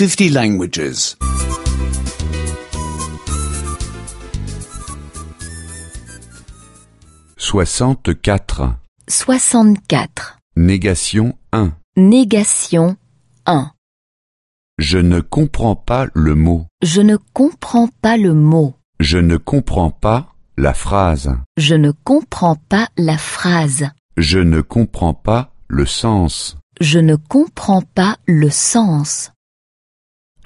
50 languages. 64. 64. Négation 1. Négation 1. Je ne comprends pas le mot. Je ne comprends pas le mot. Je ne comprends pas la phrase. Je ne comprends pas la phrase. Je ne comprends pas le sens. Je ne comprends pas le sens.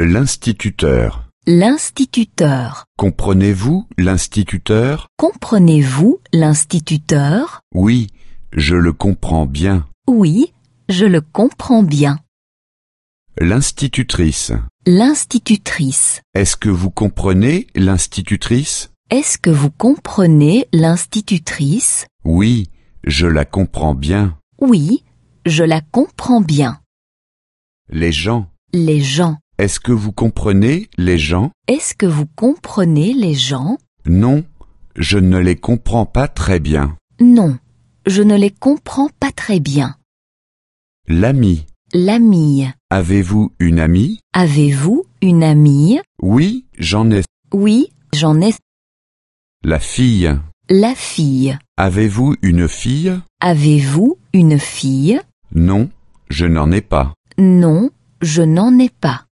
L'instituteur. L'instituteur. Comprenez-vous l'instituteur? Comprenez-vous l'instituteur? Oui, je le comprends bien. Oui, je le comprends bien. L'institutrice. L'institutrice. Est-ce que vous comprenez l'institutrice? Est-ce que vous comprenez l'institutrice? Oui, je la comprends bien. Oui, je la comprends bien. Les gens. Les gens. Est-ce que vous comprenez les gens? Est-ce que vous comprenez les gens? Non, je ne les comprends pas très bien. Non, je ne les comprends pas très bien. L'ami. L'amie. Avez-vous une amie? Avez-vous une amie? Oui, j'en ai. Oui, j'en ai. La fille. La fille. Avez-vous une fille? Avez-vous une fille? Non, je n'en ai pas. Non, je n'en ai pas.